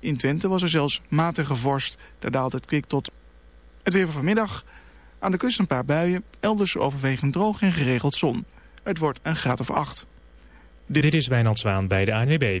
In Twente was er zelfs matige vorst. Daar daalt het kwik tot. Het weer van vanmiddag. Aan de kust een paar buien. Elders overwegend droog en geregeld zon. Het wordt een graad of acht. Dit is Wijnand Zwaan bij de ANWB.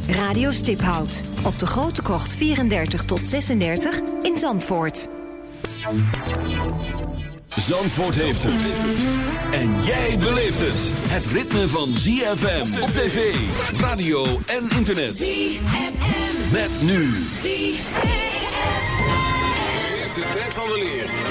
Radio Stiphout op de Grote Krocht 34 tot 36 in Zandvoort. Zandvoort heeft het. En jij beleeft het. Het ritme van ZFM op tv, radio en internet. ZFM. Met nu. Leef de tijd van weleer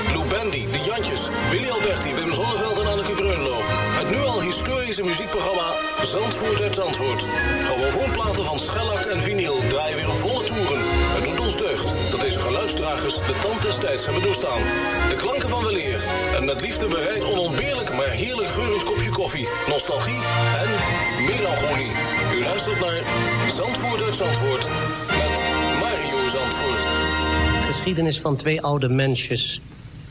De Jantjes, Willy Alberti, Wim Zonneveld en Anneke Greunlo. Het nu al historische muziekprogramma Zandvoort uit Zandvoort. Grammofoonplaten van schellak en vinyl draaien weer volle toeren. Het doet ons deugd dat deze geluidsdragers de tand des tijds hebben doorstaan. De klanken van weleer en met liefde bereid onontbeerlijk maar heerlijk geurend kopje koffie, nostalgie en melancholie. U luistert naar Zandvoort uit Zandvoort met Mario Zandvoort. Geschiedenis van twee oude mensjes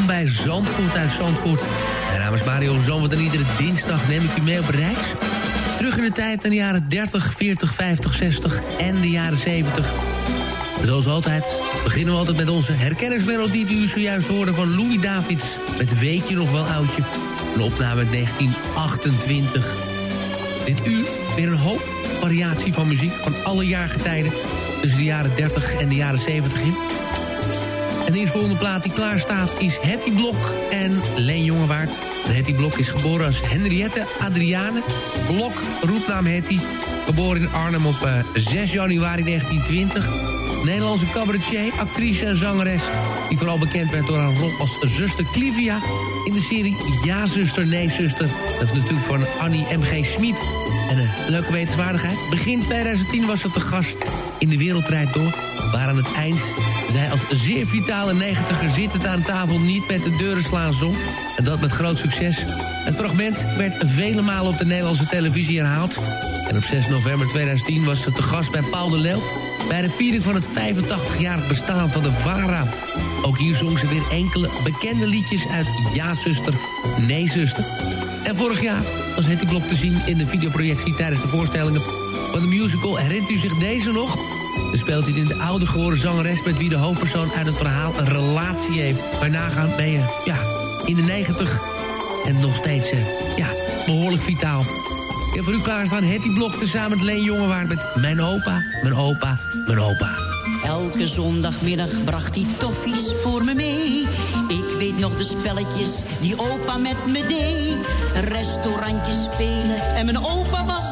Bij Zandvoort uit Zandvoort. Mijn naam is Mario Zandvoort en iedere dinsdag neem ik u mee op reis. Terug in de tijd aan de jaren 30, 40, 50, 60 en de jaren 70. Zoals altijd beginnen we altijd met onze herkenningsmelodie... die u zojuist hoorde van Louis Davids. Met Weet je nog wel oudje? Een opname uit 1928. Dit uur weer een hoop variatie van muziek van alle jaargetijden... tussen de jaren 30 en de jaren 70 in. En de eerstvolgende plaat die klaar staat is Hetty Blok en Leen Jongewaard. Hetty Blok is geboren als Henriette Adriane Blok, roepnaam Hetty. Geboren in Arnhem op eh, 6 januari 1920. Nederlandse cabaretier, actrice en zangeres... die vooral bekend werd door haar rol als zuster Clivia... in de serie Ja, zuster, nee, zuster. Dat is natuurlijk van Annie M.G. Smit. En een leuke wetenswaardigheid. Begin 2010 was ze te gast in De Wereld Draait Door... waar aan het eind zij als zeer vitale negentiger zittend aan tafel niet met de deuren slaan zong. En dat met groot succes. Het fragment werd vele malen op de Nederlandse televisie herhaald. En op 6 november 2010 was ze te gast bij Paul de Leeuw... bij de viering van het 85-jarig bestaan van de VARA. Ook hier zong ze weer enkele bekende liedjes uit Ja, zuster, Nee, zuster. En vorig jaar was Hetty Blok te zien in de videoprojectie... tijdens de voorstellingen van de musical. Herinnert u zich deze nog? Dan speelt hij in de oude geworden zangeres... met wie de hoofdpersoon uit het verhaal een relatie heeft. Maar nagaan ben je ja, in de negentig en nog steeds eh, ja, behoorlijk vitaal. Ik heb voor u klaarstaan Hetty Blok tezamen met Leen Jongewaard... met Mijn opa, mijn opa, mijn opa. Elke zondagmiddag bracht hij toffies voor me mee. Ik weet nog de spelletjes die opa met me deed. Restaurantjes spelen en mijn opa was.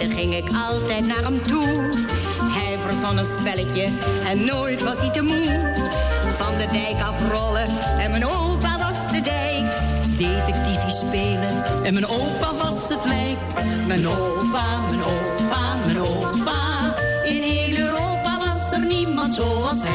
Verveelde, ging ik altijd naar hem toe. Hij verzon een spelletje en nooit was hij te moe. Van de dijk afrollen en mijn opa was de dijk. Detectiefie spelen en mijn opa was het lijk. Mijn opa, mijn opa, mijn opa. In heel Europa was er niemand zoals hij.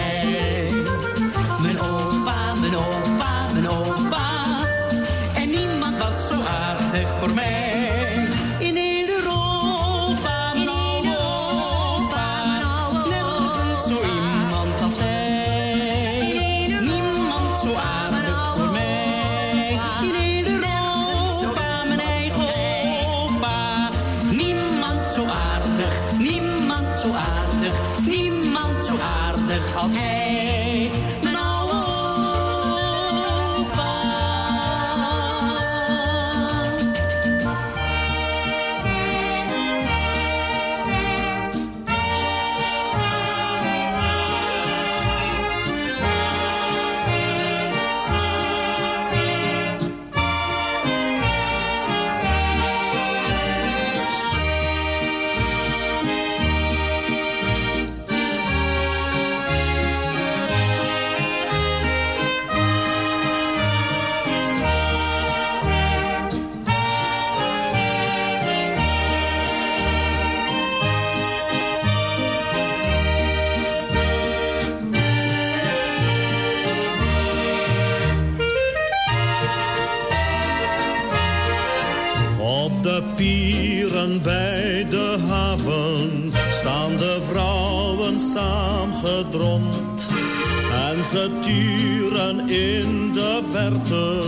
Turen in de verte,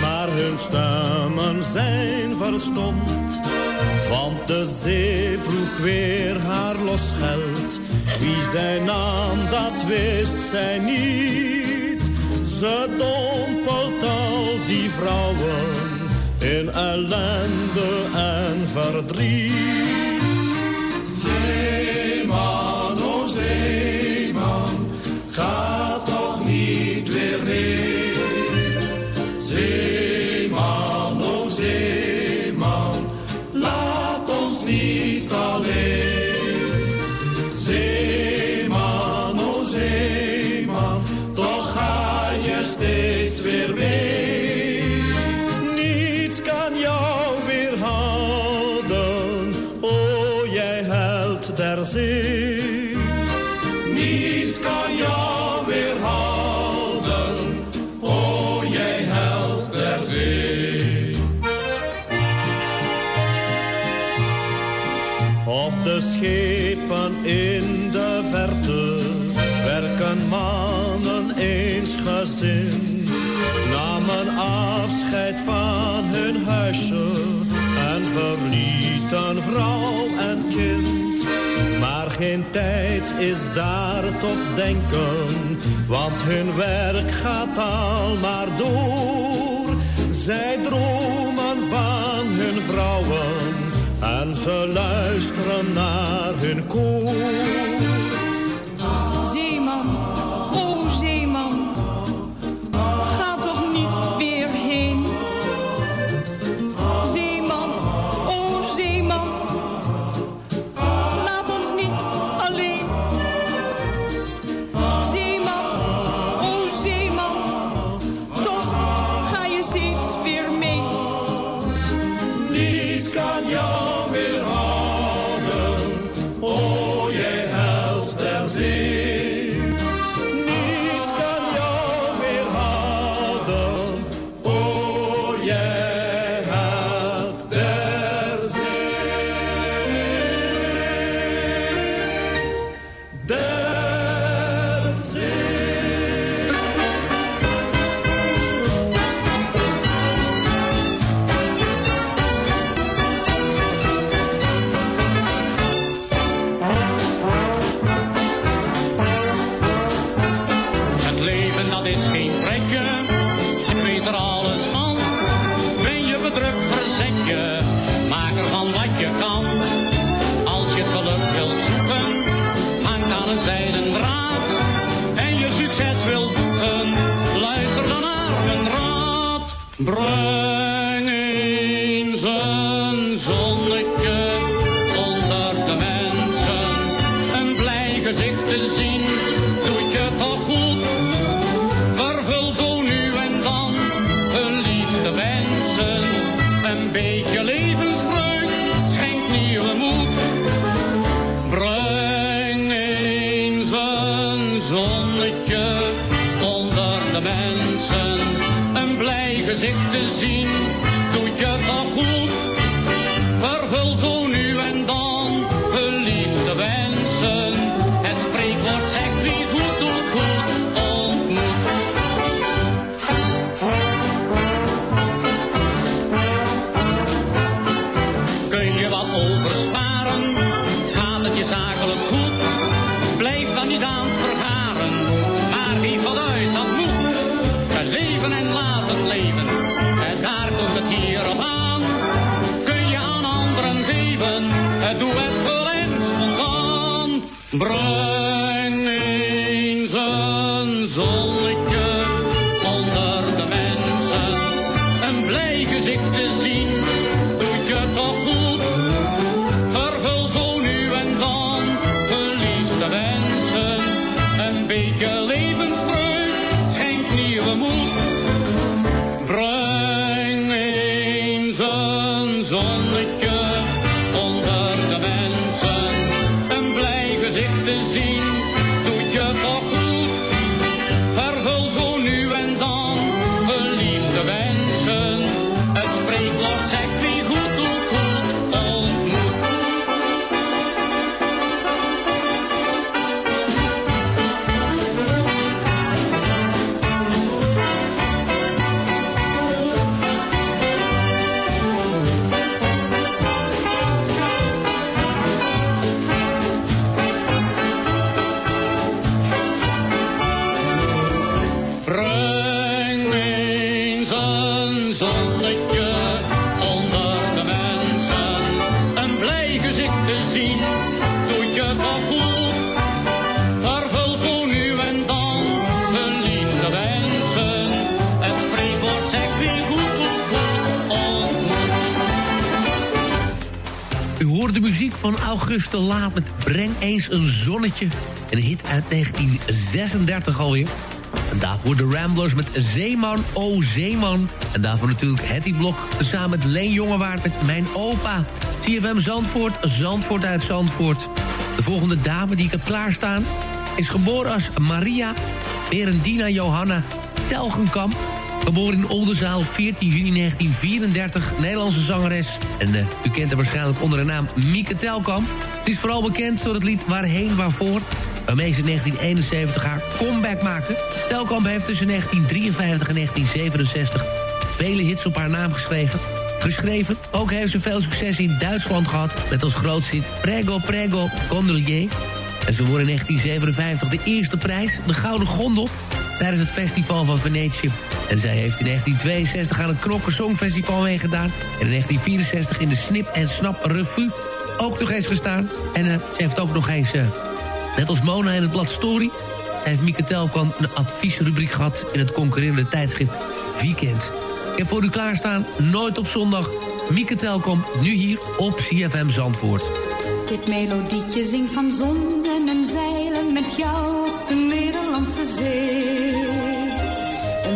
maar hun stemmen zijn verstomd. Want de zee vroeg weer haar losgeld. Wie zij naam, dat wist zij niet. Ze dompelt al die vrouwen in ellende en verdriet. Zee Hey. geen tijd is daar tot denken, want hun werk gaat al maar door. Zij dromen van hun vrouwen en ze luisteren naar hun koor. U hoort de muziek van Auguste Laat met Breng eens een zonnetje. Een hit uit 1936 alweer. En daarvoor de Ramblers met Zeeman, oh Zeeman. En daarvoor natuurlijk Hetty Blok, samen met Leen Jongewaard met Mijn Opa. CFM Zandvoort, Zandvoort uit Zandvoort. De volgende dame die ik heb klaarstaan... is geboren als Maria Berendina Johanna Telgenkamp. Geboren in Oldenzaal op 14 juni 1934, Nederlandse zangeres. En eh, u kent haar waarschijnlijk onder de naam Mieke Telkamp. Het is vooral bekend door het lied Waarheen Waarvoor... waarmee ze in 1971 haar comeback maakte. Telkamp heeft tussen 1953 en 1967 vele hits op haar naam geschreven. Geschreven. Ook heeft ze veel succes in Duitsland gehad... met als grootste Prego Prego Gondelier. En ze won in 1957 de eerste prijs, de Gouden Gondel... tijdens het festival van Venetië. En zij heeft in 1962 aan het Knokken Songfestival meegedaan. En in 1964 in de Snip en Snap Revue ook nog eens gestaan. En eh, ze heeft ook nog eens, eh, net als Mona in het blad Story... heeft Mieke Telkamp een adviesrubriek gehad... in het concurrerende tijdschrift Weekend. Ik heb voor u klaarstaan, nooit op zondag... Mieke Telkamp, nu hier op CFM Zandvoort. Dit melodietje zingt van zonden en zeilen met jou op de Nederlandse zee.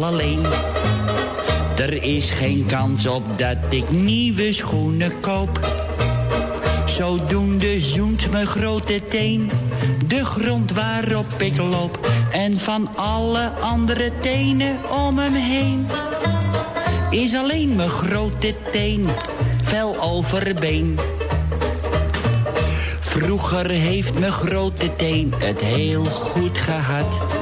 Alleen. Er is geen kans op dat ik nieuwe schoenen koop. Zodoende zoent mijn grote teen de grond waarop ik loop. En van alle andere tenen om hem heen is alleen mijn grote teen fel overbeen. Vroeger heeft mijn grote teen het heel goed gehad.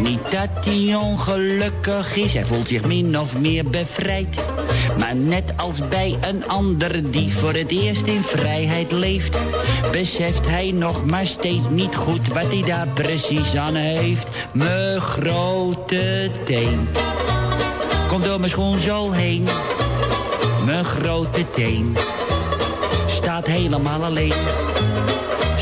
Niet dat hij ongelukkig is, hij voelt zich min of meer bevrijd. Maar net als bij een ander die voor het eerst in vrijheid leeft... beseft hij nog maar steeds niet goed wat hij daar precies aan heeft. Mijn grote teen komt door mijn schoen zo heen. Mijn grote teen staat helemaal alleen.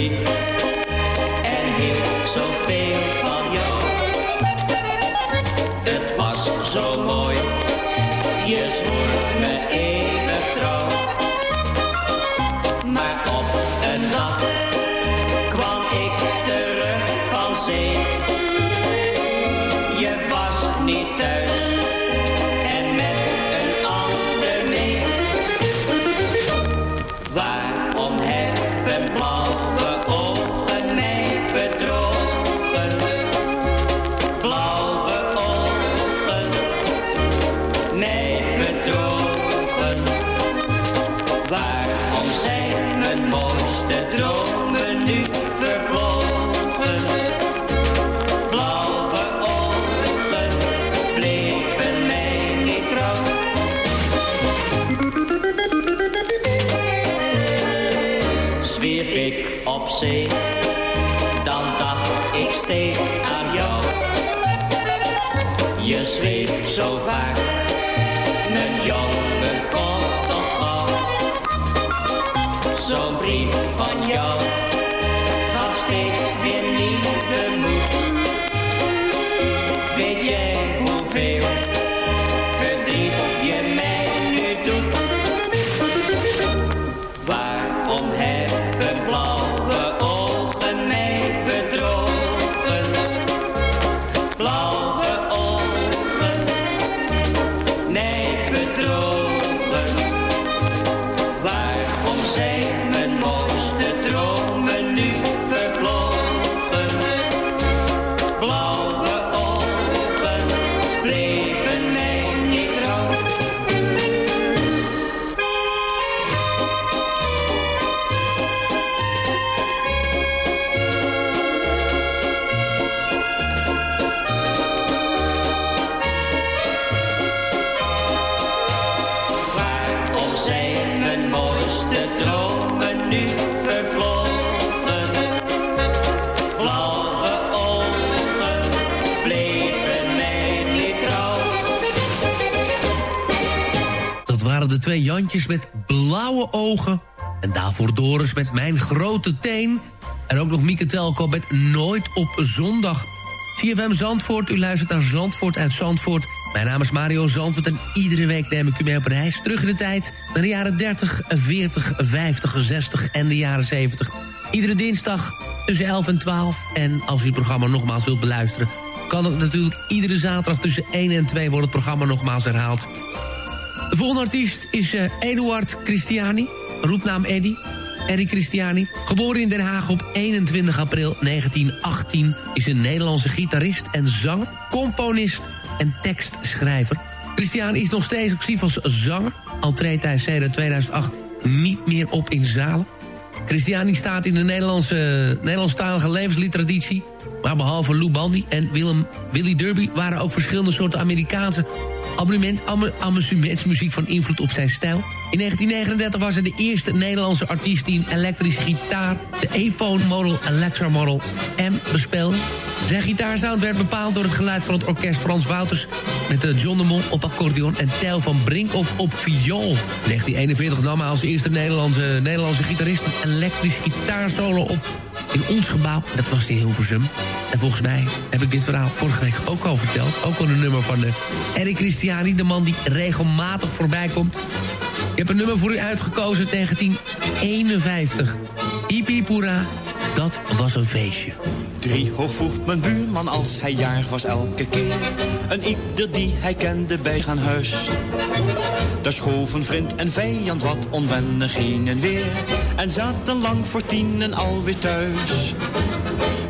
Italy. Jantjes met blauwe ogen. En daarvoor Doris met Mijn Grote Teen. En ook nog Mieke Telko met Nooit op Zondag. CFM Zandvoort, u luistert naar Zandvoort uit Zandvoort. Mijn naam is Mario Zandvoort en iedere week neem ik u mee op reis. Terug in de tijd naar de jaren 30, 40, 50, 60 en de jaren 70. Iedere dinsdag tussen 11 en 12. En als u het programma nogmaals wilt beluisteren... kan het natuurlijk iedere zaterdag tussen 1 en 2 wordt het programma nogmaals herhaald. De volgende artiest is uh, Eduard Christiani, roepnaam Eddy. Eddie Christiani, geboren in Den Haag op 21 april 1918... is een Nederlandse gitarist en zanger, componist en tekstschrijver. Christiani is nog steeds actief als zanger. Al treedt hij sinds 2008 niet meer op in zalen. Christiani staat in de Nederlandse, Nederlandstalige levensliteraditie. Maar behalve Lou Bandy en Willem, Willy Derby... waren ook verschillende soorten Amerikaanse abonnement, amusementsmuziek van invloed op zijn stijl. In 1939 was hij de eerste Nederlandse artiest die een elektrische gitaar... de E-Phone Model Electra Model M bespeelde. Zijn gitaarsound werd bepaald door het geluid van het orkest Frans Wouters... met de John de Mol op accordeon en Tel van Brinkhoff op viool. In 1941 nam hij als eerste Nederlandse, Nederlandse gitarist... een elektrisch gitaarsolo op in ons gebouw. Dat was in Hilversum. En volgens mij heb ik dit verhaal vorige week ook al verteld. Ook al een nummer van de Eric Christiani, de man die regelmatig voorbij komt. Ik heb een nummer voor u uitgekozen, 1951. Ipipura, dat was een feestje. Drie hoog vroeg mijn buurman als hij jaar was elke keer. Een ieder die hij kende bij gaan huis. Daar schoven vriend en vijand wat onwennig heen en weer. En zaten lang voor tienen alweer thuis.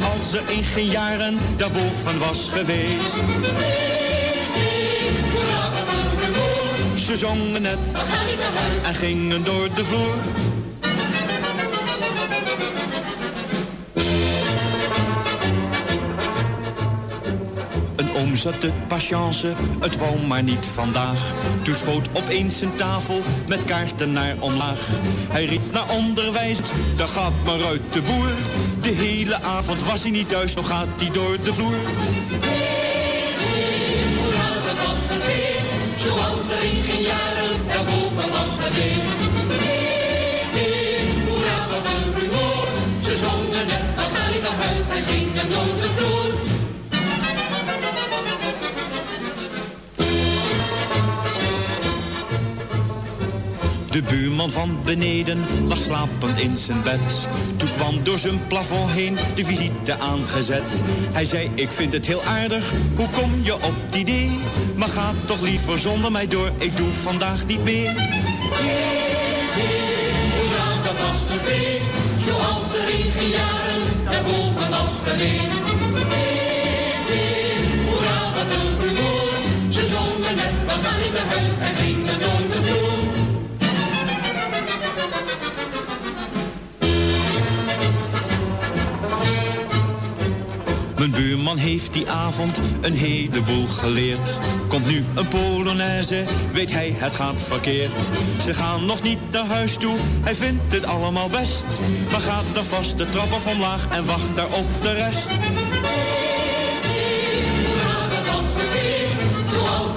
Zoals er in geen jaren daarboven was geweest. Ze zongen huis. en gingen door de vloer. Zat de patience, het wou maar niet vandaag. Toen schoot opeens een tafel met kaarten naar omlaag. Hij riep naar onderwijs, daar gaat maar uit de boer. De hele avond was hij niet thuis, nog gaat hij door de vloer. Zoals er in geen jaren daarboven was geweest. Hoera, wat een rumoer. Ze zongen net, we gaan niet naar huis en gingen door de vloer. De buurman van beneden lag slapend in zijn bed. Toen kwam door zijn plafond heen de visite aangezet. Hij zei, ik vind het heel aardig, hoe kom je op het idee? Maar ga toch liever zonder mij door, ik doe vandaag niet meer. Hoera, dat was zoals er in geen jaren daarboven was geweest. Buurman heeft die avond een heleboel geleerd. Komt nu een Polonaise, weet hij het gaat verkeerd. Ze gaan nog niet naar huis toe, hij vindt het allemaal best. Maar gaat dan vast de trap af omlaag en wacht daar op de rest. Zoals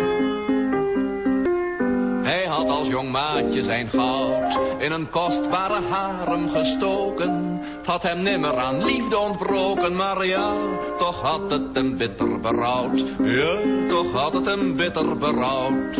Hij had als jong maatje zijn goud in een kostbare harem gestoken. Had hem nimmer aan liefde ontbroken, maar ja, toch had het hem bitter berouwd. Ja, toch had het hem bitter berouwd.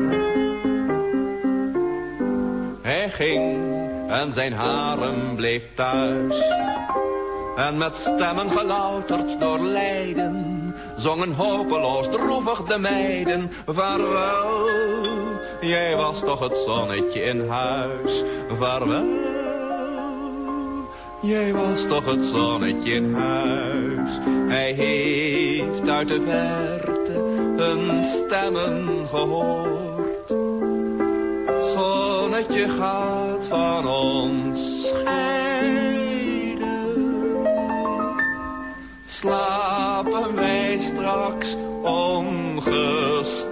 Hij ging en zijn harem bleef thuis. En met stemmen gelouterd door lijden, zongen hopeloos droevig de meiden. Vaarwel, jij was toch het zonnetje in huis. Vaarwel, jij was toch het zonnetje in huis. Hij heeft uit de verte hun stemmen gehoord. Zonnetje gaat van ons scheiden. Slapen wij straks ongestoord.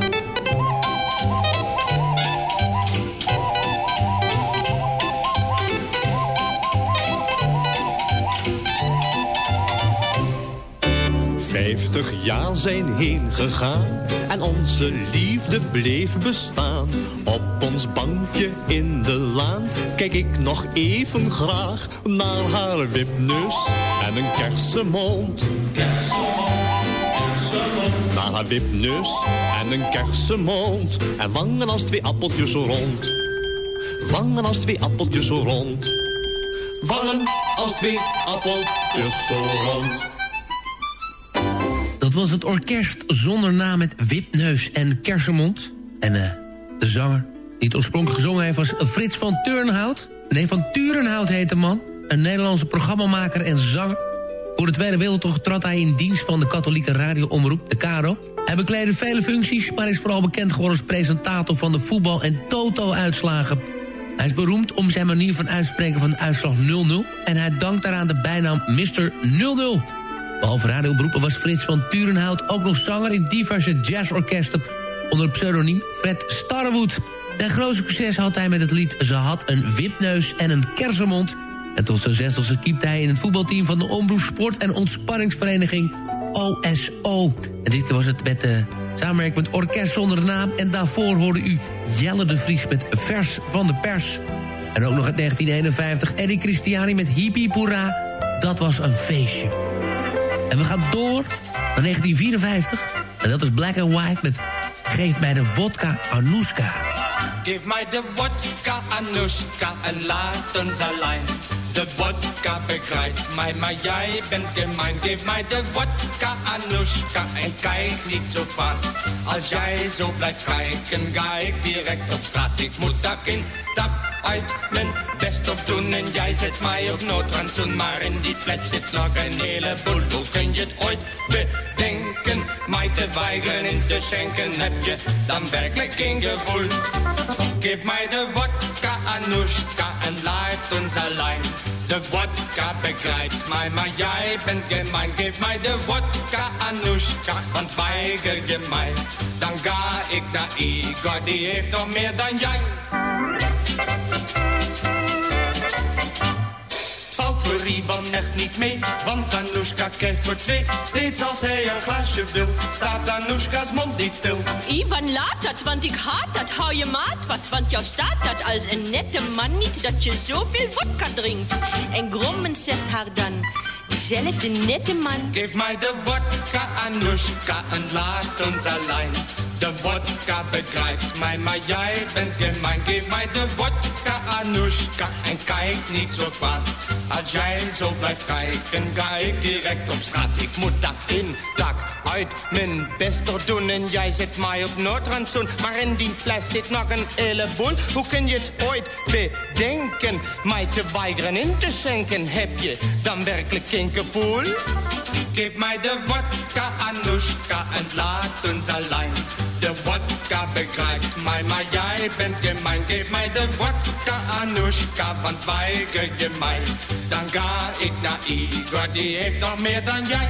Vijftig jaar zijn heen gegaan en onze liefde bleef bestaan. Op ons bankje in de laan kijk ik nog even graag naar haar wipneus en een kersenmond. Kersenmond. Naar haar wipneus en een kersenmond en wangen als twee appeltjes rond. Wangen als twee appeltjes rond. Wangen als twee appeltjes rond. Dat was het orkest zonder naam met Wipneus en Kersenmond. En eh, de zanger die het oorspronkelijk gezongen heeft was Frits van Turnhout. Nee, van Turenhout heet de man. Een Nederlandse programmamaker en zanger. Voor de Tweede Wereldoorlog trad hij in dienst van de katholieke radioomroep, de KRO. Hij bekleedde vele functies, maar is vooral bekend geworden als presentator van de voetbal- en toto-uitslagen. Hij is beroemd om zijn manier van uitspreken van de uitslag 0-0... en hij dankt daaraan de bijnaam Mr. 00. Behalve radioberoepen was Frits van Turenhout ook nog zanger in diverse jazzorkesten onder het pseudoniem Fred Starwood. Zijn grootste succes had hij met het lied Ze had een wipneus en een kersenmond. En tot zijn zestigste keepte hij in het voetbalteam van de Omroep Sport- en Ontspanningsvereniging OSO. En dit keer was het met de samenwerking met Orkest Zonder Naam. En daarvoor hoorde u Jelle de Vries met Vers van de Pers. En ook nog uit 1951 Eddie Christiani met Hippie Poera. Dat was een feestje. En we gaan door naar 1954. En dat is Black and White met Geef mij de vodka Anouska. Geef mij de vodka, Anushka, en laat ons alleen. De vodka begrijpt mij, maar jij bent gemein. Geef mij de vodka, Anushka, en kijk niet zo kwaad. Als jij zo blijft kijken, ga ik direct op straat. Ik moet dak in, dak uit, mijn best op doen. En jij zet mij op noodrandzoen, maar in die fles zit nog een heleboel. Hoe kun je het ooit bedenken, mij te weigeren in te schenken? Heb je dan werkelijk geen gevoel? Geef mij de vodka, Anushka, en laat ons alleen. De vodka begrijpt mij, maar jij bent gemein. Geef mij de vodka, Anushka, want weiger je mij. Dan ga ik naar Igor, die heeft nog meer dan jij. Het valt voor Ivan echt niet mee, want Anushka krijgt voor twee. Steeds als hij een glaasje wil, staat Anushka's mond niet stil. Ivan, laat dat, want ik haat dat. Hou je maat wat, want jou staat dat als een nette man niet... dat je zoveel vodka drinkt. En Grommen zegt haar dan, diezelfde nette man... Geef mij de vodka, Anushka, en laat ons alleen. De vodka begrijpt mij, maar jij bent gemein. Geef mij de vodka, Anushka, en kijk niet zo kwaad. Als jij zo blijft kijken, ga ik direct op straat. Ik moet dak in, dak uit, mijn best er doen. En jij zet mij op noodrandzoen. Maar in die fles zit nog een heleboel. Hoe kun je het ooit bedenken? Mij te weigeren in te schenken. Heb je dan werkelijk geen gevoel? Geef mij de vodka, Anushka, en laat ons alleen. De vodka begrijpt mij, maar jij bent gemein. Geef mij de vodka, Anushka, want weiger je mij. Dan ga ik naar Igor, die heeft nog meer dan jij.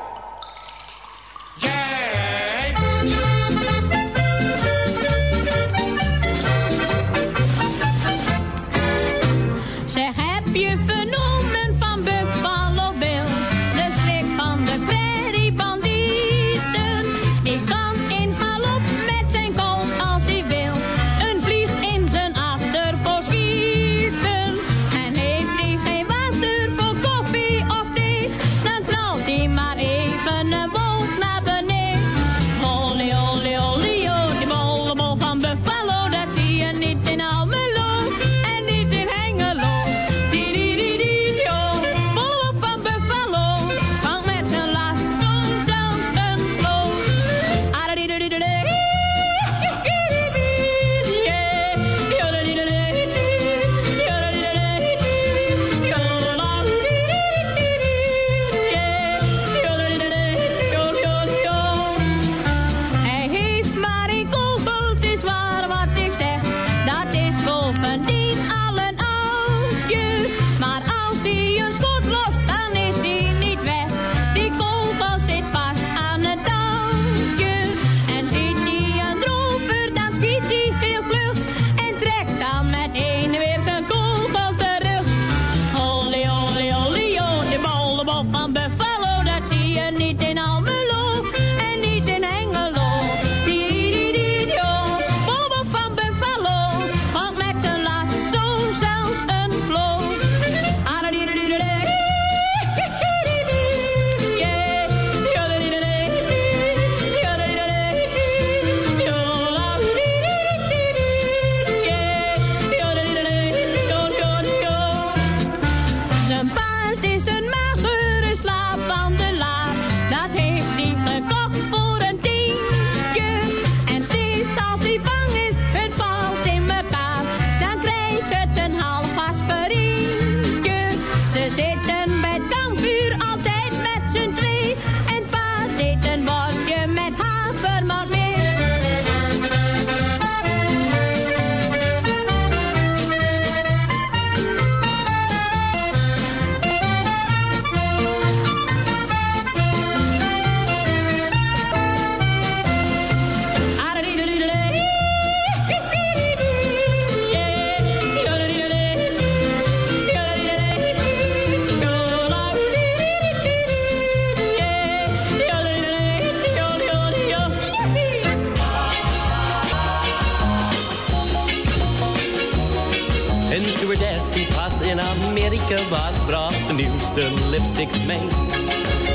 mee.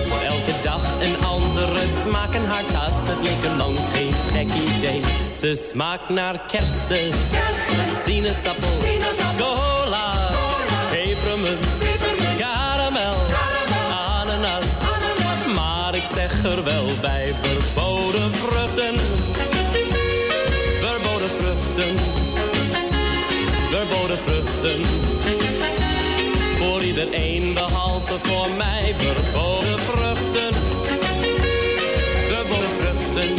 Voor elke dag een andere smaak en haar. Het leek een lang geen gek idee. Ze smaakt naar kersen, sinaasappel, cola, pepermunt, karamel, ananas. Maar ik zeg er wel bij, verboden vruchten, verboden vruchten, verboden vruchten. Iedereen behalve voor mij, verboden vruchten, verboden vruchten,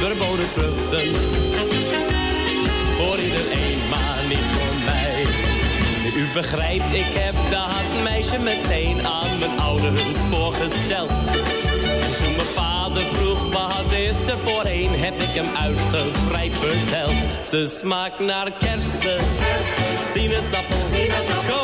verboden vruchten. Voor iedereen, maar niet voor mij. U begrijpt, ik heb dat meisje meteen aan mijn ouders voorgesteld. En toen mijn vader vroeg wat is er voorheen, heb ik hem uitgebreid verteld. Ze smaakt naar kersen, sinaasappel, cola,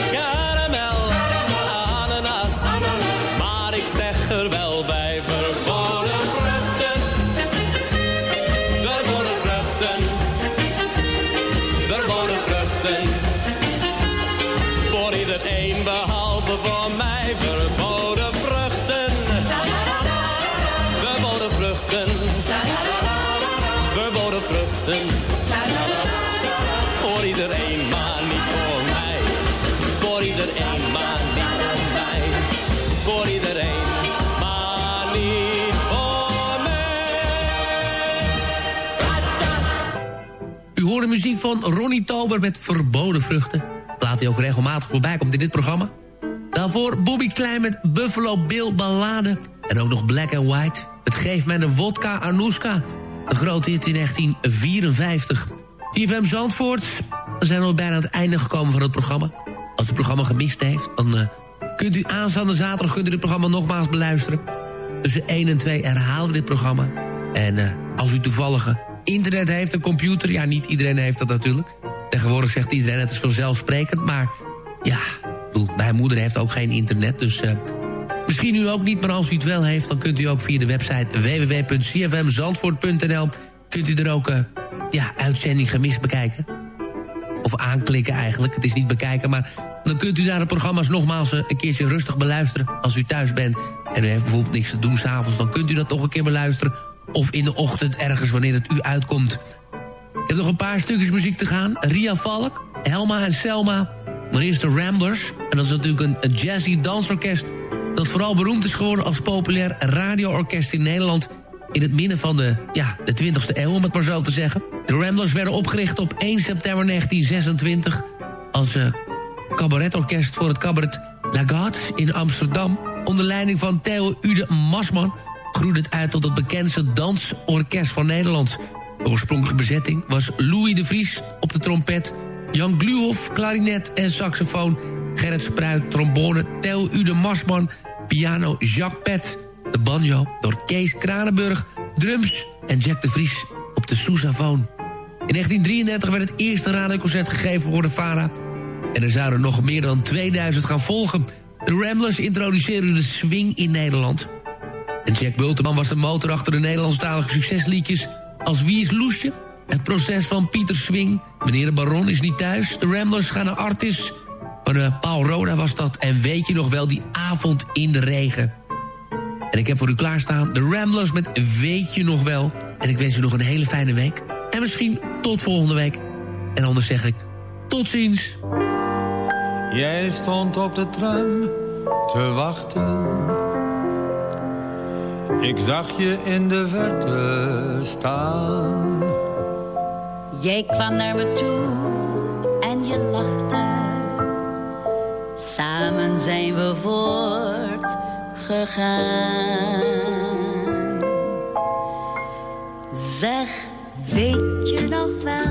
van Ronnie Tober met Verboden Vruchten. Plaat die ook regelmatig voorbij komt in dit programma. Daarvoor Bobby Klein met Buffalo Bill Ballade. En ook nog Black and White. Het geeft mij een wodka Anouska. Een grote hit in 1954. TFM Zandvoort. We zijn al bijna aan het einde gekomen van het programma. Als u het programma gemist heeft, dan eh, kunt u aanstaande zaterdag kunt u dit programma nogmaals beluisteren. Tussen 1 en 2 herhalen we dit programma. En eh, als u toevallig eh, internet heeft, een computer... ja, niet iedereen heeft dat natuurlijk. Tegenwoordig zegt iedereen het is vanzelfsprekend, maar... ja, mijn moeder heeft ook geen internet, dus... eh, misschien u ook niet, maar als u het wel heeft... dan kunt u ook via de website www.cfmzandvoort.nl... kunt u er ook eh, ja, uitzending gemist bekijken. Of aanklikken eigenlijk, het is niet bekijken... maar dan kunt u daar de programma's nogmaals eh, een keertje rustig beluisteren... als u thuis bent en u heeft bijvoorbeeld niks te doen s'avonds... dan kunt u dat nog een keer beluisteren. Of in de ochtend ergens wanneer het u uitkomt. Ik heb nog een paar stukjes muziek te gaan. Ria Valk, Helma en Selma. Maar eerst de Ramblers. En dat is natuurlijk een, jazzy dansorkest... dat vooral beroemd is geworden als populair radioorkest in Nederland... in het midden van de, ja, de 20e eeuw, om het maar zo te zeggen. De Ramblers werden opgericht op 1 september 1926... als uh, cabaretorkest voor het cabaret Lagarde in Amsterdam. Onder leiding van Theo Ude Masman groeide het uit tot het bekendste dansorkest van Nederland. De oorspronkelijke bezetting was Louis de Vries op de trompet... Jan Gluhoff, klarinet en saxofoon... Gerrit Spruit, trombone, Theo Ude Masman... piano Jacques Pet, de banjo door Kees Kranenburg... drums en Jack de Vries op de sousaphone. In 1933 werd het eerste radioconcert gegeven voor de VARA... en er zouden nog meer dan 2000 gaan volgen. De Ramblers introduceerden de swing in Nederland... En Jack Bulteman was de motor achter de Nederlandstalige succesliedjes... als Wie is Loesje? Het proces van Pieter Swing. Meneer de Baron is niet thuis. De Ramblers gaan naar Artis. Van uh, Paul Roda was dat. En weet je nog wel, die avond in de regen. En ik heb voor u klaarstaan de Ramblers met Weet je nog wel. En ik wens u nog een hele fijne week. En misschien tot volgende week. En anders zeg ik tot ziens. Jij stond op de tram te wachten Ik zag je in de verte staan. Jij kwam naar me toe en je lachte. Samen zijn we voortgegaan. Zeg, weet je nog wel,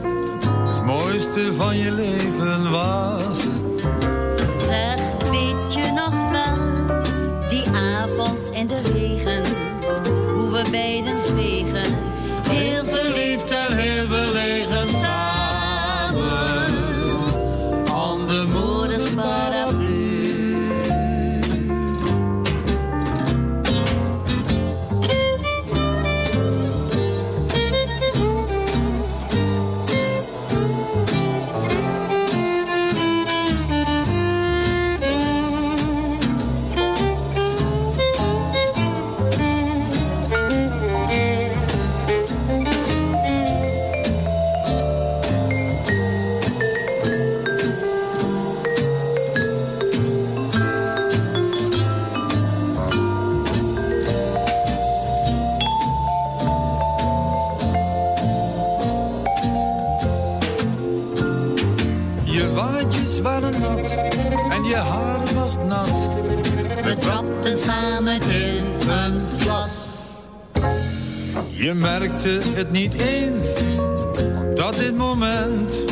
mooiste van je leven was. Je haar was nat. We trapten samen in een plas. Je merkte het niet eens, dat dit moment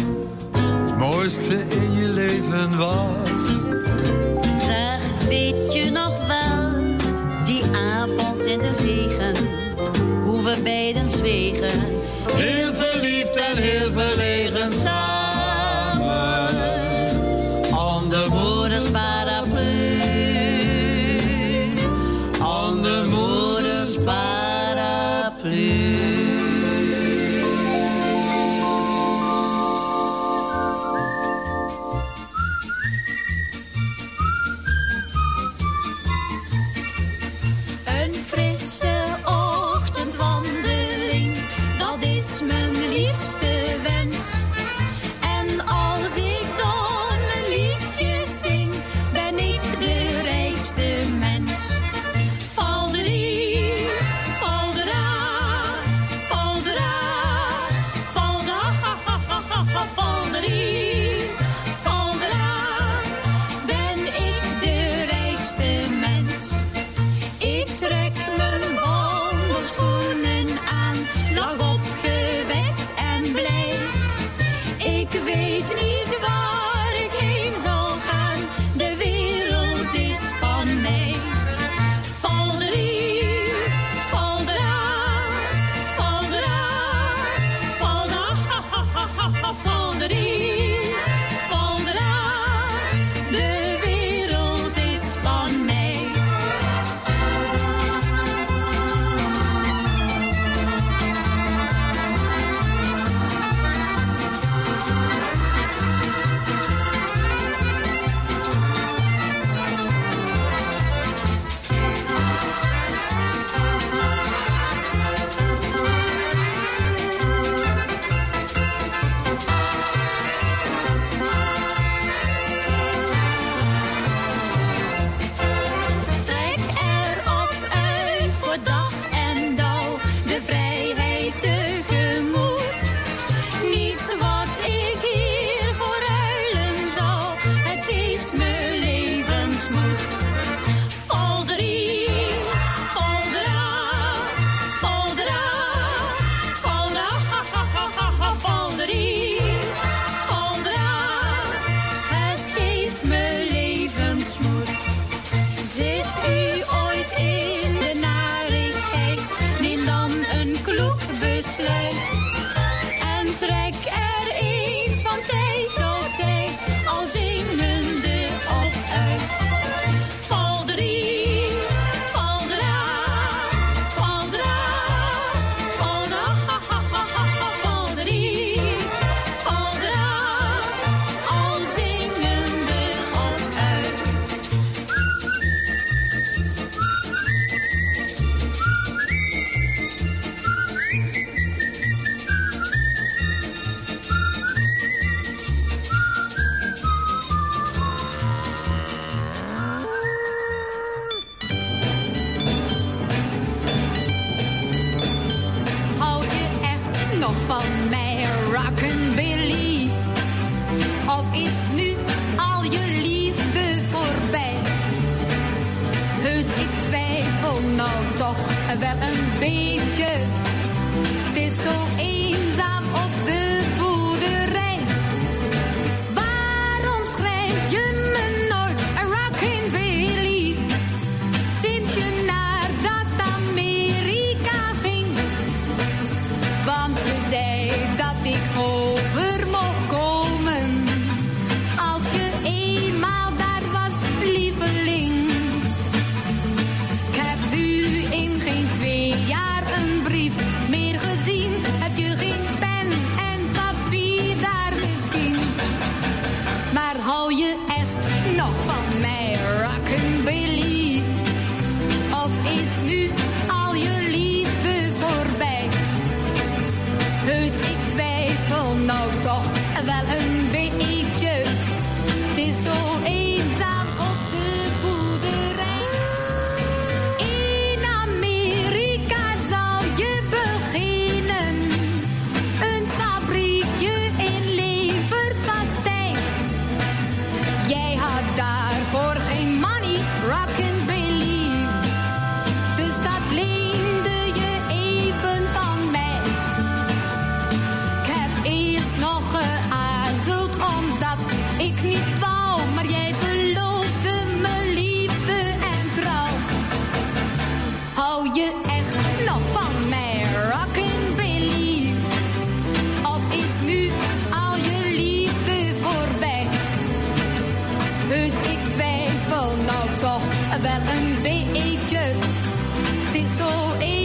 het mooiste in je leven was. Zeg, weet je nog wel, die avond in de regen, hoe we beiden zwegen, mij rockabilly? Of is nu al je liefde voorbij? Heus, ik twijfel nou toch wel een beetje. Het is zo wel een beetje. Het is zo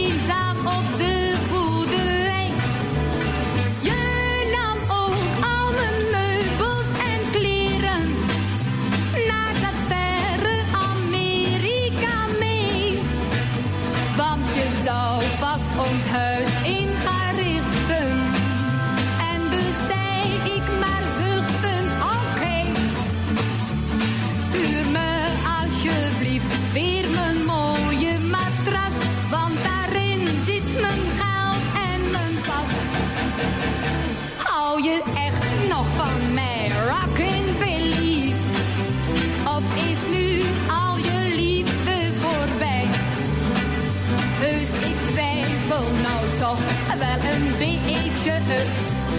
beetje.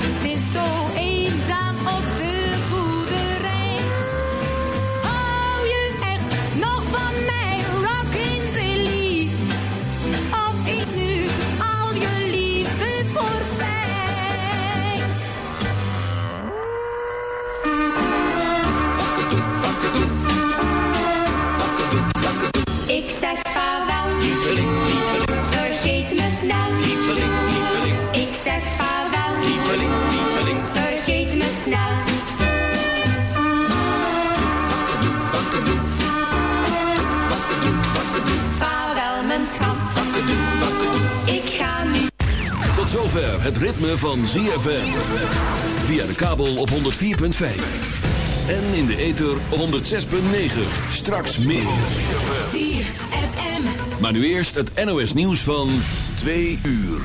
Het is Vaarwel, mijn schat. Ik ga nu. Tot zover het ritme van ZFM. Via de kabel op 104.5. En in de ether op 106.9. Straks meer. ZFM. Maar nu eerst het NOS nieuws van 2 uur.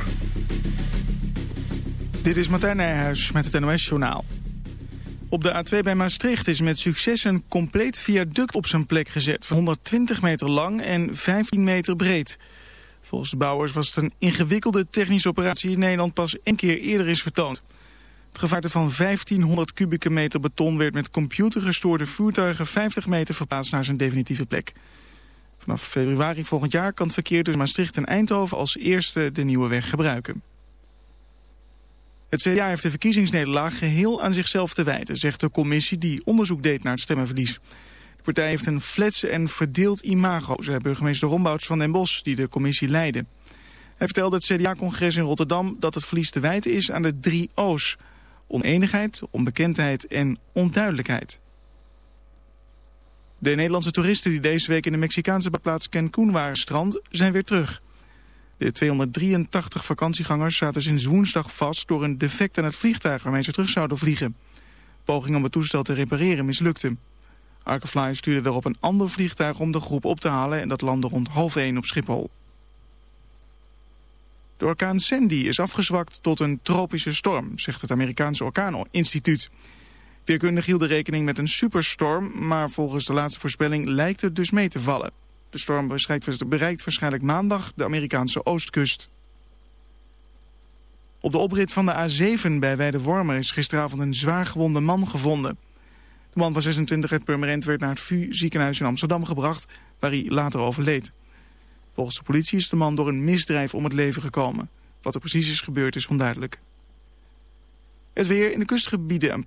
Dit is Martijn Nijhuis met het NOS-journaal. Op de A2 bij Maastricht is met succes een compleet viaduct op zijn plek gezet... van 120 meter lang en 15 meter breed. Volgens de bouwers was het een ingewikkelde technische operatie... die in Nederland pas één keer eerder is vertoond. Het gevaarte van 1500 kubieke meter beton werd met computergestoorde voertuigen 50 meter verplaatst naar zijn definitieve plek. Vanaf februari volgend jaar kan het verkeer tussen Maastricht en Eindhoven als eerste de nieuwe weg gebruiken. Het CDA heeft de verkiezingsnederlaag geheel aan zichzelf te wijten, zegt de commissie die onderzoek deed naar het stemmenverlies. De partij heeft een fletse en verdeeld imago, zei burgemeester Rombouts van den Bosch, die de commissie leidde. Hij vertelde het CDA-congres in Rotterdam dat het verlies te wijten is aan de drie O's. Oneenigheid, onbekendheid en onduidelijkheid. De Nederlandse toeristen die deze week in de Mexicaanse badplaats Cancún waren strand, zijn weer terug. De 283 vakantiegangers zaten sinds woensdag vast door een defect aan het vliegtuig waarmee ze terug zouden vliegen. Poging om het toestel te repareren mislukte. Arkefly stuurde daarop een ander vliegtuig om de groep op te halen en dat landde rond half één op Schiphol. De orkaan Sandy is afgezwakt tot een tropische storm, zegt het Amerikaanse Orkaaninstituut. Weerkundig hielden rekening met een superstorm, maar volgens de laatste voorspelling lijkt het dus mee te vallen. De storm bereikt waarschijnlijk maandag de Amerikaanse oostkust. Op de oprit van de A7 bij Weidewormer is gisteravond een zwaar gewonde man gevonden. De man van 26 uit Purmerend werd naar het VU ziekenhuis in Amsterdam gebracht, waar hij later overleed. Volgens de politie is de man door een misdrijf om het leven gekomen. Wat er precies is gebeurd is onduidelijk. Het weer in de kustgebieden